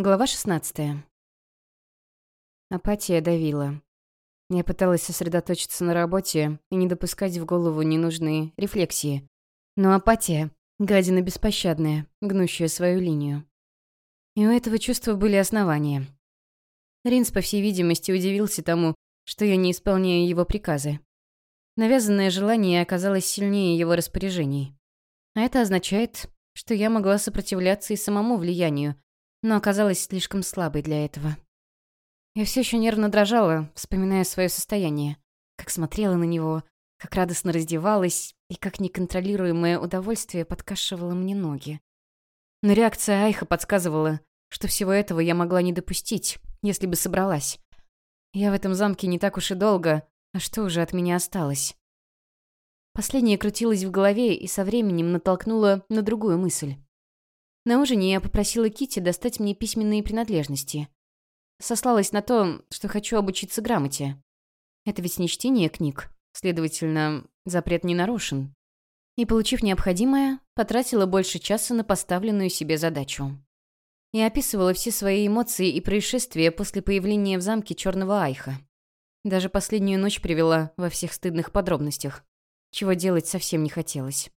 Глава 16. Апатия давила. Я пыталась сосредоточиться на работе и не допускать в голову ненужные рефлексии. Но апатия — гадина беспощадная, гнущая свою линию. И у этого чувства были основания. Ринс, по всей видимости, удивился тому, что я не исполняю его приказы. Навязанное желание оказалось сильнее его распоряжений. А это означает, что я могла сопротивляться и самому влиянию, но оказалась слишком слабой для этого. Я все еще нервно дрожала, вспоминая свое состояние, как смотрела на него, как радостно раздевалась и как неконтролируемое удовольствие подкашивало мне ноги. Но реакция Айха подсказывала, что всего этого я могла не допустить, если бы собралась. Я в этом замке не так уж и долго, а что уже от меня осталось? Последнее крутилось в голове и со временем натолкнуло на другую мысль. На ужине я попросила Кити достать мне письменные принадлежности. Сослалась на то, что хочу обучиться грамоте. Это ведь не чтение книг, следовательно, запрет не нарушен. И, получив необходимое, потратила больше часа на поставленную себе задачу. Я описывала все свои эмоции и происшествия после появления в замке Черного Айха. Даже последнюю ночь привела во всех стыдных подробностях, чего делать совсем не хотелось.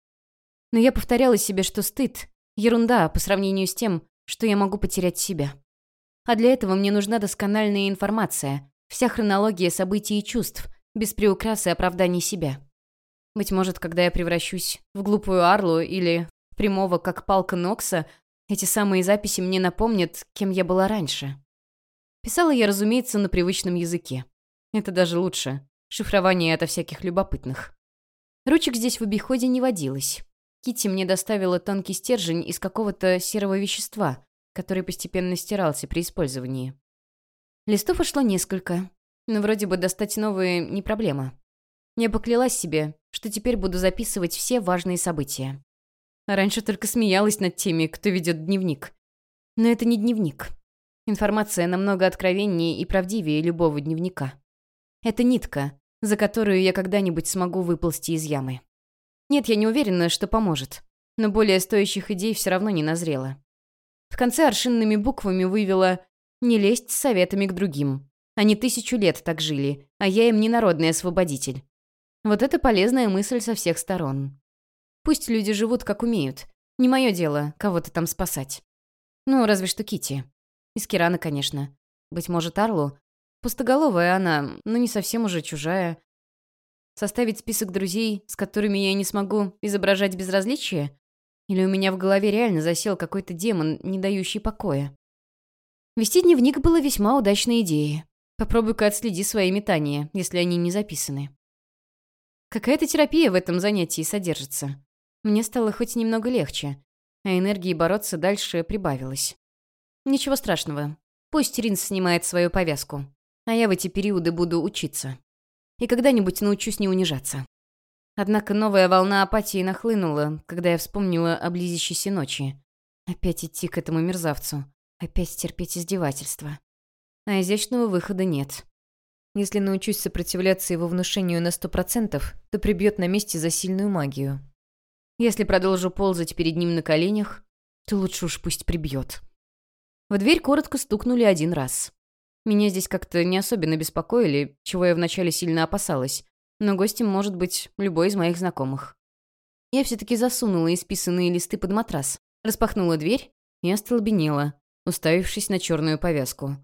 Но я повторяла себе, что стыд Ерунда по сравнению с тем, что я могу потерять себя. А для этого мне нужна доскональная информация, вся хронология событий и чувств, без приукрасы оправданий себя. Быть может, когда я превращусь в глупую Арлу или в прямого, как палка Нокса, эти самые записи мне напомнят, кем я была раньше. Писала я, разумеется, на привычном языке. Это даже лучше. Шифрование ото всяких любопытных. Ручек здесь в обиходе не водилось. Кити мне доставила тонкий стержень из какого-то серого вещества, который постепенно стирался при использовании. Листов ушло несколько, но вроде бы достать новые не проблема. Я поклялась себе, что теперь буду записывать все важные события. А раньше только смеялась над теми, кто ведет дневник. Но это не дневник. Информация намного откровеннее и правдивее любого дневника. Это нитка, за которую я когда-нибудь смогу выползти из ямы. Нет, я не уверена, что поможет. Но более стоящих идей все равно не назрело. В конце аршинными буквами вывела «Не лезть с советами к другим». Они тысячу лет так жили, а я им не народный освободитель. Вот это полезная мысль со всех сторон. Пусть люди живут, как умеют. Не мое дело кого-то там спасать. Ну, разве что Кити. Из Кирана, конечно. Быть может, Арлу. Пустоголовая она, но не совсем уже чужая. Составить список друзей, с которыми я не смогу изображать безразличие? Или у меня в голове реально засел какой-то демон, не дающий покоя? Вести дневник было весьма удачной идеей. Попробуй-ка отследи свои метания, если они не записаны. Какая-то терапия в этом занятии содержится. Мне стало хоть немного легче, а энергии бороться дальше прибавилось. Ничего страшного. Пусть Ринс снимает свою повязку, а я в эти периоды буду учиться и когда-нибудь научусь не унижаться. Однако новая волна апатии нахлынула, когда я вспомнила о близящейся ночи. Опять идти к этому мерзавцу. Опять терпеть издевательства. А изящного выхода нет. Если научусь сопротивляться его внушению на сто процентов, то прибьет на месте за сильную магию. Если продолжу ползать перед ним на коленях, то лучше уж пусть прибьет. В дверь коротко стукнули один раз. Меня здесь как-то не особенно беспокоили, чего я вначале сильно опасалась. Но гостем может быть любой из моих знакомых. Я все-таки засунула исписанные листы под матрас, распахнула дверь и остолбенела, уставившись на черную повязку.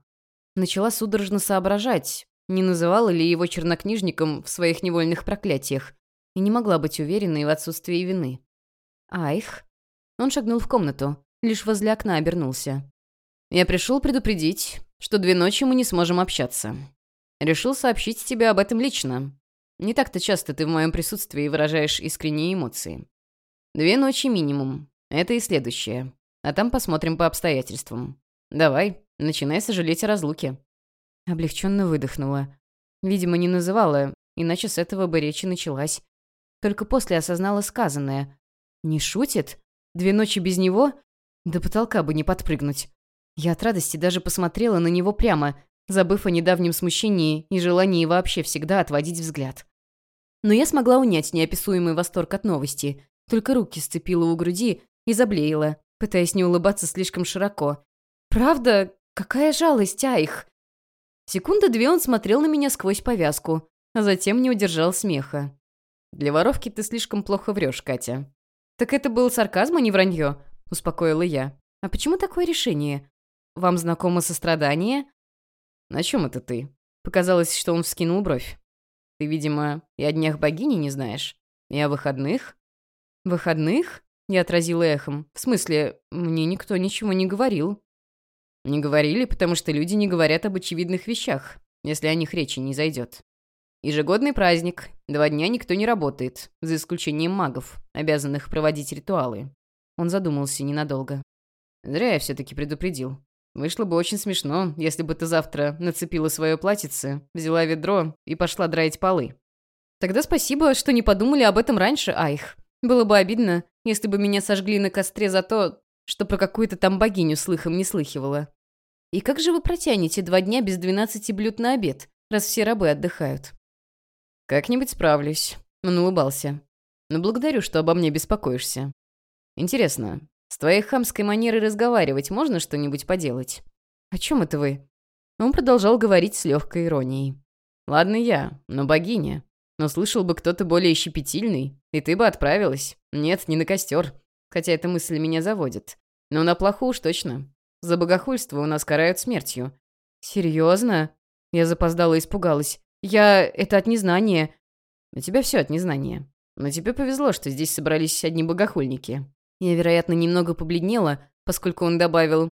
Начала судорожно соображать, не называла ли его чернокнижником в своих невольных проклятиях, и не могла быть уверенной в отсутствии вины. Айх. Он шагнул в комнату, лишь возле окна обернулся. «Я пришел предупредить, что две ночи мы не сможем общаться. Решил сообщить тебе об этом лично. Не так-то часто ты в моем присутствии выражаешь искренние эмоции. Две ночи минимум. Это и следующее. А там посмотрим по обстоятельствам. Давай, начинай сожалеть о разлуке». Облегченно выдохнула. Видимо, не называла, иначе с этого бы речь началась. Только после осознала сказанное. «Не шутит? Две ночи без него? До потолка бы не подпрыгнуть». Я от радости даже посмотрела на него прямо, забыв о недавнем смущении и желании вообще всегда отводить взгляд. Но я смогла унять неописуемый восторг от новости, только руки сцепила у груди и заблеяла, пытаясь не улыбаться слишком широко. «Правда? Какая жалость, Айх!» Секунды две он смотрел на меня сквозь повязку, а затем не удержал смеха. «Для воровки ты слишком плохо врешь, Катя». «Так это был сарказм, а не вранье», — успокоила я. «А почему такое решение? Вам знакомо сострадание?» «На чем это ты?» Показалось, что он вскинул бровь. «Ты, видимо, и о днях богини не знаешь? И о выходных?» «Выходных?» — я отразила эхом. «В смысле, мне никто ничего не говорил». «Не говорили, потому что люди не говорят об очевидных вещах, если о них речи не зайдет. Ежегодный праздник. Два дня никто не работает, за исключением магов, обязанных проводить ритуалы». Он задумался ненадолго. «Зря я все-таки предупредил. Вышло бы очень смешно, если бы ты завтра нацепила свое платьице, взяла ведро и пошла драить полы. Тогда спасибо, что не подумали об этом раньше, Айх. Было бы обидно, если бы меня сожгли на костре за то, что про какую-то там богиню слыхом не слыхивала. И как же вы протянете два дня без двенадцати блюд на обед, раз все рабы отдыхают? Как-нибудь справлюсь. Он улыбался. Но благодарю, что обо мне беспокоишься. Интересно, с твоей хамской манерой разговаривать можно что-нибудь поделать? О чем это вы? Он продолжал говорить с легкой иронией. Ладно я, но богиня. Но слышал бы кто-то более щепетильный, и ты бы отправилась. Нет, не на костер. Хотя эта мысль меня заводит. Но на плоху уж точно. За богохульство у нас карают смертью. Серьезно? Я запоздала и испугалась. Я... это от незнания. У тебя все от незнания. Но тебе повезло, что здесь собрались одни богохульники. Я, вероятно, немного побледнела, поскольку он добавил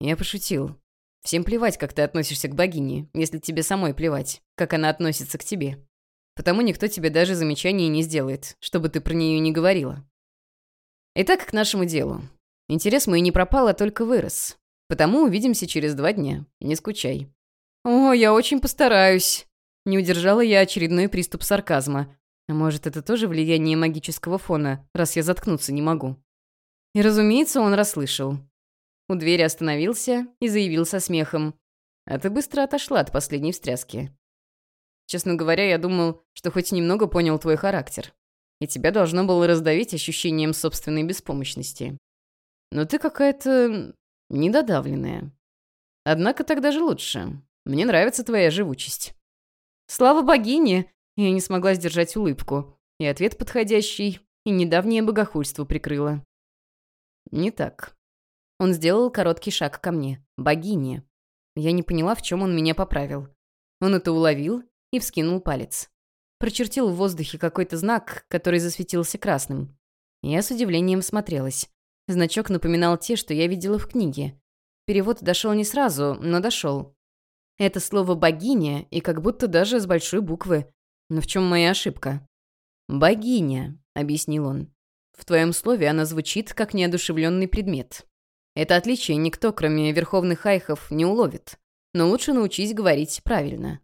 «Я пошутил. Всем плевать, как ты относишься к богине, если тебе самой плевать, как она относится к тебе. Потому никто тебе даже замечаний не сделает, чтобы ты про нее не говорила. Итак, к нашему делу. Интерес мой не пропал, а только вырос. Потому увидимся через два дня. Не скучай». «О, я очень постараюсь». Не удержала я очередной приступ сарказма. А может, это тоже влияние магического фона, раз я заткнуться не могу. И, разумеется, он расслышал. У двери остановился и заявил со смехом. «А ты быстро отошла от последней встряски. Честно говоря, я думал, что хоть немного понял твой характер. И тебя должно было раздавить ощущением собственной беспомощности. Но ты какая-то недодавленная. Однако так даже лучше. Мне нравится твоя живучесть». «Слава богине!» Я не смогла сдержать улыбку. И ответ подходящий, и недавнее богохульство прикрыло. «Не так». Он сделал короткий шаг ко мне. «Богиня». Я не поняла, в чем он меня поправил. Он это уловил и вскинул палец. Прочертил в воздухе какой-то знак, который засветился красным. Я с удивлением смотрелась. Значок напоминал те, что я видела в книге. Перевод дошел не сразу, но дошел. Это слово «богиня» и как будто даже с большой буквы. Но в чем моя ошибка? «Богиня», — объяснил он. В твоем слове она звучит как неодушевленный предмет. Это отличие никто, кроме верховных айхов, не уловит. Но лучше научись говорить правильно.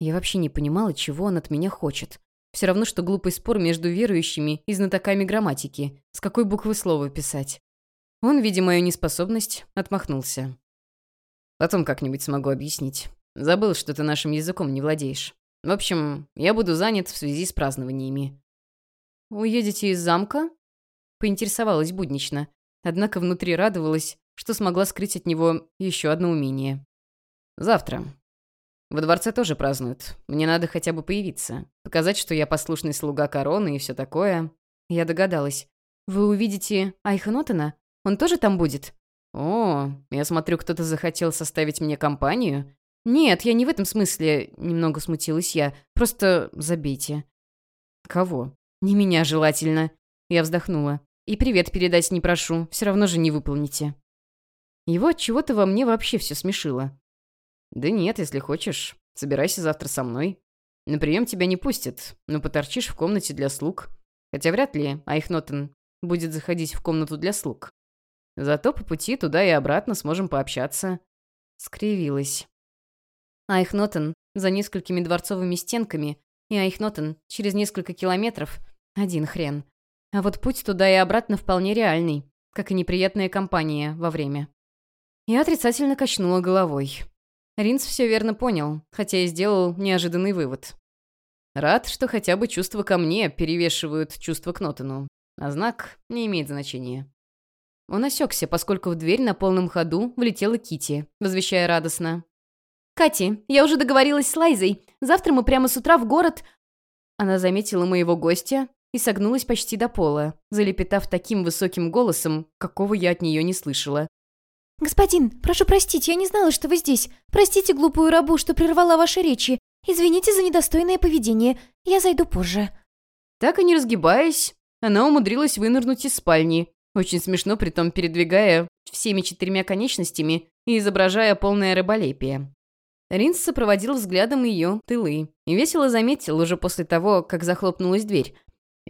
Я вообще не понимала, чего он от меня хочет. Все равно, что глупый спор между верующими и знатоками грамматики. С какой буквы слова писать? Он, видя мою неспособность, отмахнулся. Потом как-нибудь смогу объяснить. Забыл, что ты нашим языком не владеешь. В общем, я буду занят в связи с празднованиями. «Уедете из замка?» Поинтересовалась буднично, однако внутри радовалась, что смогла скрыть от него еще одно умение. «Завтра. Во дворце тоже празднуют. Мне надо хотя бы появиться. Показать, что я послушный слуга короны и все такое». Я догадалась. «Вы увидите Айхенотена? Он тоже там будет?» «О, я смотрю, кто-то захотел составить мне компанию». «Нет, я не в этом смысле», — немного смутилась я. «Просто забейте». «Кого?» «Не меня желательно». Я вздохнула. И привет передать не прошу, все равно же не выполните. Его от чего-то во мне вообще все смешило. Да нет, если хочешь, собирайся завтра со мной. На прием тебя не пустят, но поторчишь в комнате для слуг. Хотя вряд ли Айхнотен будет заходить в комнату для слуг. Зато по пути туда и обратно сможем пообщаться. Скривилась. Айхнотен за несколькими дворцовыми стенками и Айхнотен через несколько километров — один хрен. А вот путь туда и обратно вполне реальный, как и неприятная компания во время. Я отрицательно качнула головой. Ринц все верно понял, хотя и сделал неожиданный вывод. Рад, что хотя бы чувства ко мне перевешивают чувства к Нотену, а знак не имеет значения. Он осекся, поскольку в дверь на полном ходу влетела Кити, возвещая радостно. «Кати, я уже договорилась с Лайзой. Завтра мы прямо с утра в город...» Она заметила моего гостя и согнулась почти до пола, залепетав таким высоким голосом, какого я от нее не слышала. «Господин, прошу простить, я не знала, что вы здесь. Простите глупую рабу, что прервала ваши речи. Извините за недостойное поведение. Я зайду позже». Так и не разгибаясь, она умудрилась вынырнуть из спальни, очень смешно притом передвигая всеми четырьмя конечностями и изображая полное рыболепие. Ринс сопроводил взглядом ее тылы и весело заметил уже после того, как захлопнулась дверь.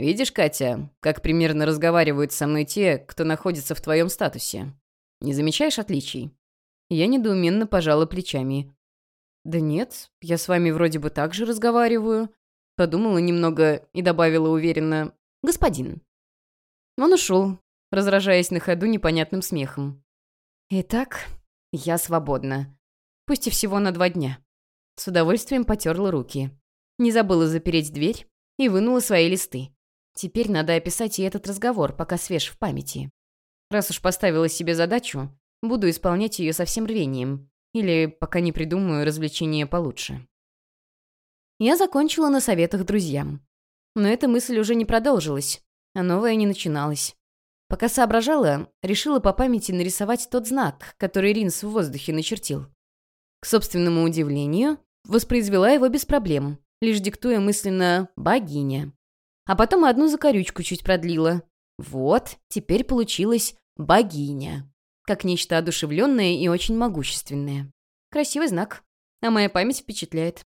«Видишь, Катя, как примерно разговаривают со мной те, кто находится в твоем статусе? Не замечаешь отличий?» Я недоуменно пожала плечами. «Да нет, я с вами вроде бы так же разговариваю». Подумала немного и добавила уверенно «Господин». Он ушел, разражаясь на ходу непонятным смехом. «Итак, я свободна. Пусть и всего на два дня». С удовольствием потерла руки. Не забыла запереть дверь и вынула свои листы. Теперь надо описать и этот разговор, пока свеж в памяти. Раз уж поставила себе задачу, буду исполнять ее со всем рвением. Или пока не придумаю развлечение получше. Я закончила на советах друзьям. Но эта мысль уже не продолжилась, а новая не начиналась. Пока соображала, решила по памяти нарисовать тот знак, который Ринс в воздухе начертил. К собственному удивлению, воспроизвела его без проблем, лишь диктуя мысленно «богиня». А потом одну закорючку чуть продлила. Вот, теперь получилось «богиня». Как нечто одушевленное и очень могущественное. Красивый знак. А моя память впечатляет.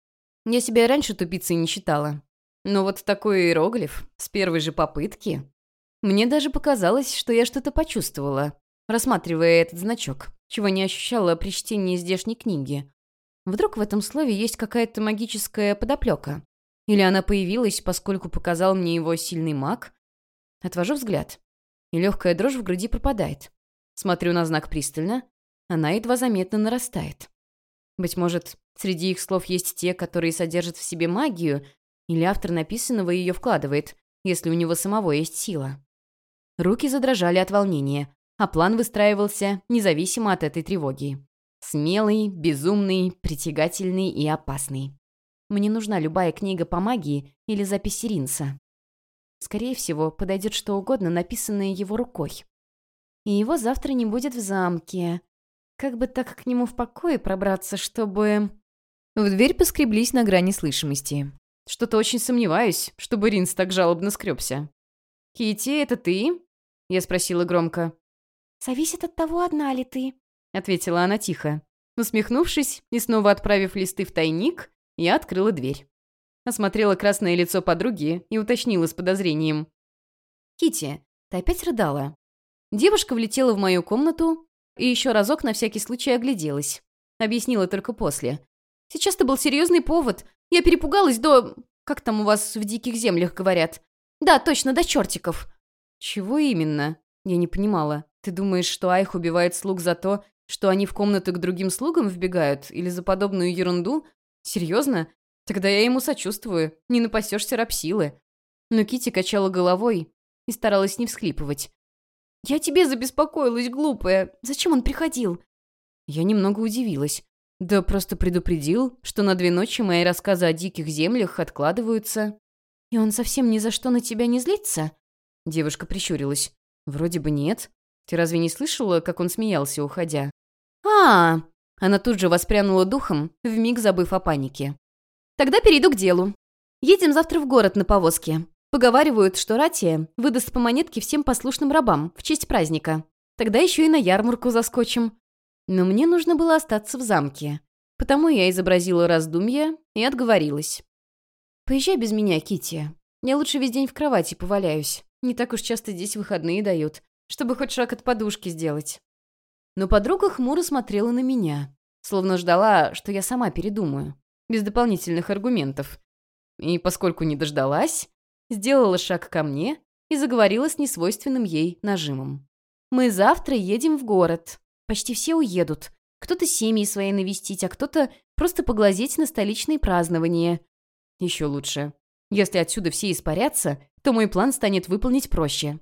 Я себя раньше тупицей не считала. Но вот такой иероглиф с первой же попытки мне даже показалось, что я что-то почувствовала, рассматривая этот значок, чего не ощущала при чтении здешней книги. Вдруг в этом слове есть какая-то магическая подоплека? Или она появилась, поскольку показал мне его сильный маг? Отвожу взгляд, и легкая дрожь в груди пропадает. Смотрю на знак пристально, она едва заметно нарастает. Быть может, среди их слов есть те, которые содержат в себе магию, или автор написанного ее вкладывает, если у него самого есть сила. Руки задрожали от волнения, а план выстраивался независимо от этой тревоги. Смелый, безумный, притягательный и опасный. Мне нужна любая книга по магии или запись Ринса. Скорее всего, подойдет что угодно, написанное его рукой. И его завтра не будет в замке. Как бы так к нему в покое пробраться, чтобы... В дверь поскреблись на грани слышимости. Что-то очень сомневаюсь, чтобы Ринс так жалобно скребся. «Кити, это ты?» Я спросила громко. «Зависит от того, одна ли ты», — ответила она тихо. Усмехнувшись и снова отправив листы в тайник, я открыла дверь. Осмотрела красное лицо подруги и уточнила с подозрением. Кити, ты опять рыдала?» Девушка влетела в мою комнату и еще разок на всякий случай огляделась. Объяснила только после. «Сейчас-то был серьезный повод. Я перепугалась до... Как там у вас в диких землях говорят? Да, точно, до чертиков. «Чего именно?» Я не понимала. «Ты думаешь, что Айх убивает слуг за то, что они в комнату к другим слугам вбегают? Или за подобную ерунду? Серьезно? Тогда я ему сочувствую. Не напасешься рабсилы». Но Кити качала головой и старалась не всхлипывать. «Я тебе забеспокоилась, глупая. Зачем он приходил?» Я немного удивилась. Да просто предупредил, что на две ночи мои рассказы о диких землях откладываются. «И он совсем ни за что на тебя не злится?» Девушка прищурилась. «Вроде бы нет. Ты разве не слышала, как он смеялся, уходя?» а, Она тут же воспрянула духом, вмиг забыв о панике. «Тогда перейду к делу. Едем завтра в город на повозке. Поговаривают, что Ратия выдаст по монетке всем послушным рабам в честь праздника. Тогда еще и на ярмарку заскочим. Но мне нужно было остаться в замке. Потому я изобразила раздумья и отговорилась. «Поезжай без меня, Кити. Я лучше весь день в кровати поваляюсь. Не так уж часто здесь выходные дают, чтобы хоть шаг от подушки сделать. Но подруга хмуро смотрела на меня, словно ждала, что я сама передумаю, без дополнительных аргументов. И поскольку не дождалась, сделала шаг ко мне и заговорила с несвойственным ей нажимом. «Мы завтра едем в город. Почти все уедут. Кто-то семьи свои навестить, а кто-то просто поглазеть на столичные празднования. Еще лучше. Если отсюда все испарятся, то мой план станет выполнить проще.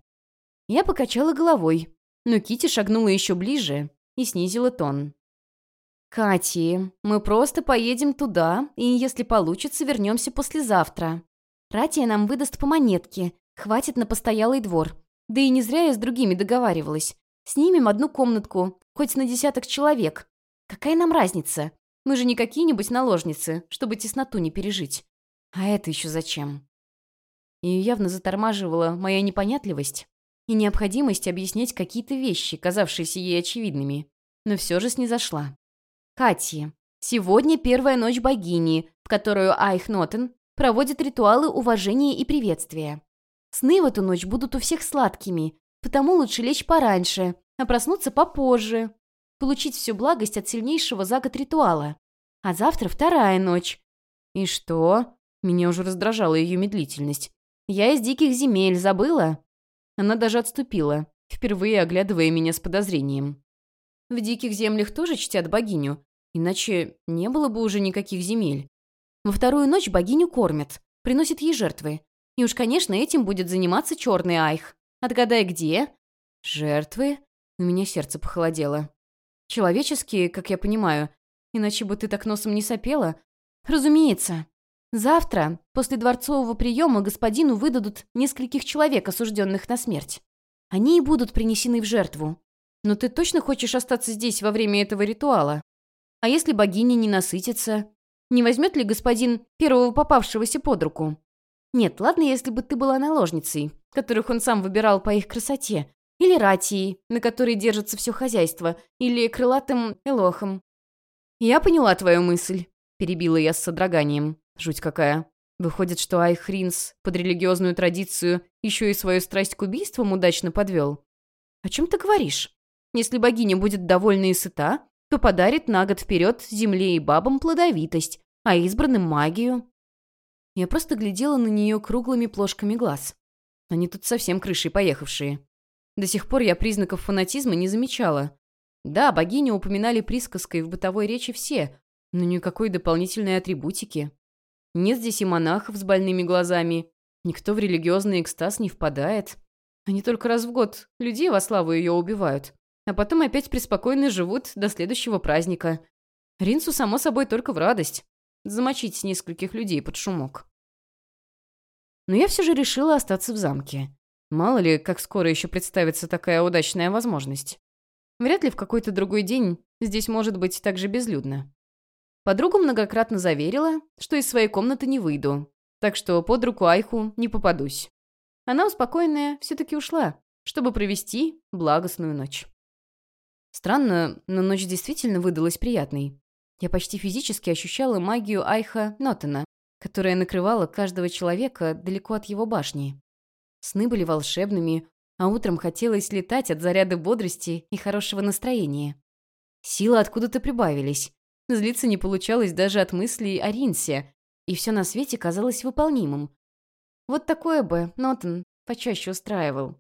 Я покачала головой, но Кити шагнула еще ближе и снизила тон. «Кати, мы просто поедем туда, и, если получится, вернемся послезавтра. Ратия нам выдаст по монетке, хватит на постоялый двор. Да и не зря я с другими договаривалась. Снимем одну комнатку, хоть на десяток человек. Какая нам разница? Мы же не какие-нибудь наложницы, чтобы тесноту не пережить. А это еще зачем?» Ее явно затормаживала моя непонятливость и необходимость объяснять какие-то вещи, казавшиеся ей очевидными, но все же снизошла. Катя, сегодня первая ночь богини, в которую Айхнотен проводит ритуалы уважения и приветствия. Сны в эту ночь будут у всех сладкими, потому лучше лечь пораньше, а проснуться попозже. Получить всю благость от сильнейшего за год ритуала. А завтра вторая ночь. И что? Меня уже раздражала ее медлительность. Я из диких земель, забыла? Она даже отступила, впервые оглядывая меня с подозрением. В диких землях тоже чтят богиню, Иначе не было бы уже никаких земель. Во вторую ночь богиню кормят, приносят ей жертвы. И уж, конечно, этим будет заниматься черный айх. Отгадай, где? Жертвы? У меня сердце похолодело. Человеческие, как я понимаю. Иначе бы ты так носом не сопела. Разумеется. Завтра, после дворцового приема, господину выдадут нескольких человек, осужденных на смерть. Они и будут принесены в жертву. Но ты точно хочешь остаться здесь во время этого ритуала? А если богиня не насытится? Не возьмет ли господин первого попавшегося под руку? Нет, ладно, если бы ты была наложницей, которых он сам выбирал по их красоте, или ратией, на которой держится все хозяйство, или крылатым элохом. «Я поняла твою мысль», — перебила я с содроганием. Жуть какая. Выходит, что Айхринс под религиозную традицию еще и свою страсть к убийствам удачно подвел. «О чем ты говоришь? Если богиня будет довольна и сыта, то подарит на год вперед земле и бабам плодовитость, а избранным магию. Я просто глядела на нее круглыми плошками глаз. Они тут совсем крышей поехавшие. До сих пор я признаков фанатизма не замечала. Да, богиню упоминали присказкой в бытовой речи все, но никакой дополнительной атрибутики. Нет здесь и монахов с больными глазами. Никто в религиозный экстаз не впадает. Они только раз в год людей во славу ее убивают а потом опять преспокойно живут до следующего праздника. Ринсу, само собой, только в радость. Замочить нескольких людей под шумок. Но я все же решила остаться в замке. Мало ли, как скоро еще представится такая удачная возможность. Вряд ли в какой-то другой день здесь может быть так же безлюдно. Подруга многократно заверила, что из своей комнаты не выйду, так что под руку Айху не попадусь. Она, успокоенная, все-таки ушла, чтобы провести благостную ночь. Странно, но ночь действительно выдалась приятной. Я почти физически ощущала магию Айха Нотена, которая накрывала каждого человека далеко от его башни. Сны были волшебными, а утром хотелось летать от заряда бодрости и хорошего настроения. Силы откуда-то прибавились. Злиться не получалось даже от мыслей о Ринсе, и все на свете казалось выполнимым. Вот такое бы Нотен почаще устраивал.